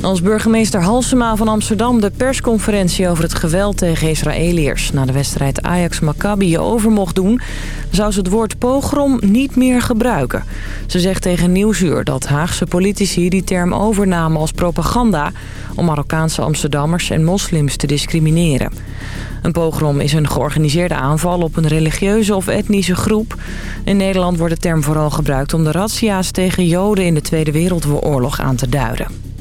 Als burgemeester Halsema van Amsterdam de persconferentie over het geweld tegen Israëliërs... na de wedstrijd Ajax-Maccabi over mocht doen... zou ze het woord pogrom niet meer gebruiken. Ze zegt tegen Nieuwsuur dat Haagse politici die term overnamen als propaganda... om Marokkaanse Amsterdammers en moslims te discrimineren. Een pogrom is een georganiseerde aanval op een religieuze of etnische groep. In Nederland wordt de term vooral gebruikt om de razzia's tegen Joden in de Tweede Wereldoorlog aan te duiden.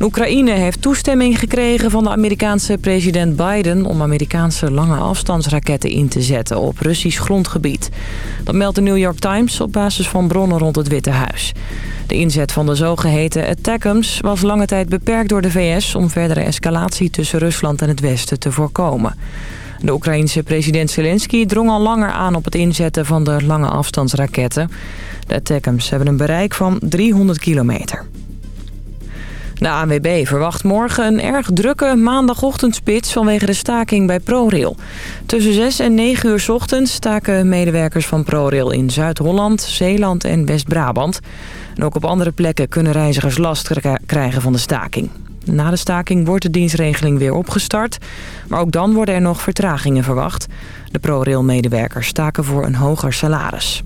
Oekraïne heeft toestemming gekregen van de Amerikaanse president Biden... om Amerikaanse lange afstandsraketten in te zetten op Russisch grondgebied. Dat meldt de New York Times op basis van bronnen rond het Witte Huis. De inzet van de zogeheten ATACMS was lange tijd beperkt door de VS... om verdere escalatie tussen Rusland en het Westen te voorkomen. De Oekraïense president Zelensky drong al langer aan op het inzetten van de lange afstandsraketten. De ATACMS hebben een bereik van 300 kilometer. De ANWB verwacht morgen een erg drukke maandagochtendspits vanwege de staking bij ProRail. Tussen 6 en 9 uur ochtends staken medewerkers van ProRail in Zuid-Holland, Zeeland en West-Brabant. En ook op andere plekken kunnen reizigers last krijgen van de staking. Na de staking wordt de dienstregeling weer opgestart, maar ook dan worden er nog vertragingen verwacht. De ProRail-medewerkers staken voor een hoger salaris.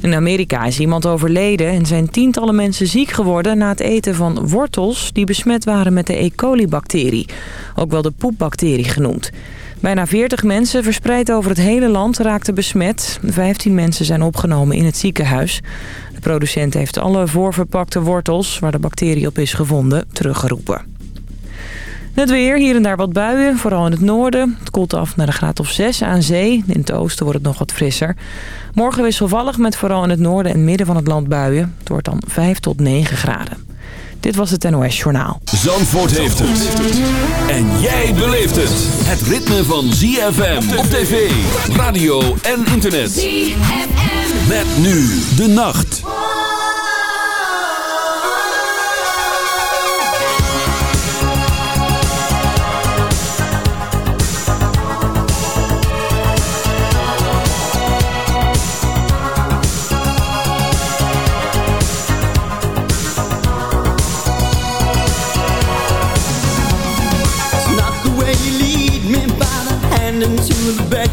In Amerika is iemand overleden en zijn tientallen mensen ziek geworden... na het eten van wortels die besmet waren met de E. coli-bacterie. Ook wel de poepbacterie genoemd. Bijna 40 mensen verspreid over het hele land raakten besmet. 15 mensen zijn opgenomen in het ziekenhuis. De producent heeft alle voorverpakte wortels, waar de bacterie op is gevonden, teruggeroepen. Het weer, hier en daar wat buien, vooral in het noorden. Het koelt af naar de graad of 6 aan zee. In het oosten wordt het nog wat frisser. Morgen wisselvallig met vooral in het noorden en midden van het land buien. Het wordt dan 5 tot 9 graden. Dit was het NOS Journaal. Zandvoort heeft het. En jij beleeft het. Het ritme van ZFM op tv, radio en internet. ZFM. Met nu de nacht.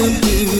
One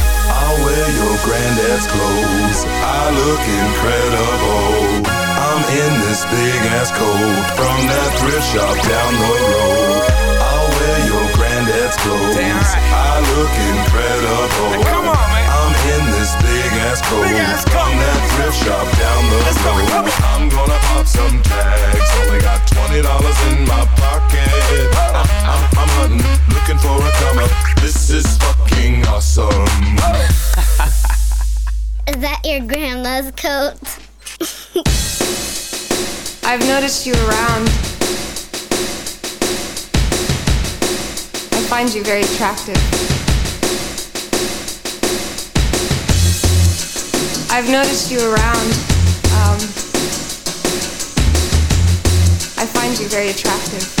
I'll wear your granddad's clothes. I look incredible. I'm in this big ass coat from that thrift shop down the road. I'll wear your granddad's clothes. Right. I look incredible. Hey, come on, man. I'm in this big ass coat from that thrift shop down the Let's road. Go, I'm gonna pop some tags. Only got twenty dollars in my pocket. I'm, I'm, looking for a come up. This is fucking awesome. is that your grandma's coat? I've noticed you around. I find you very attractive. I've noticed you around. Um, I find you very attractive.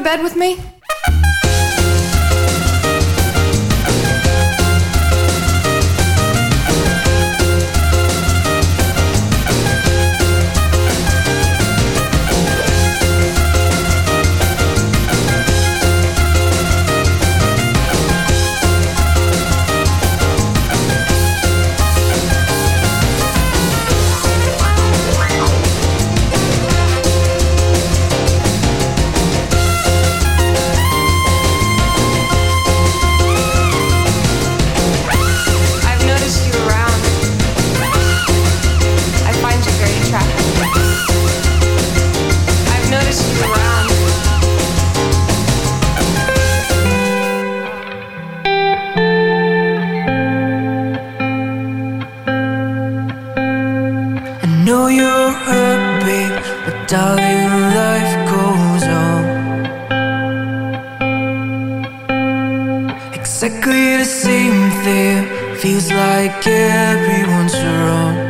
to bed with me? It's exactly the same thing. Feels like everyone's wrong.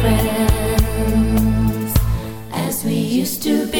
friends as we used to be.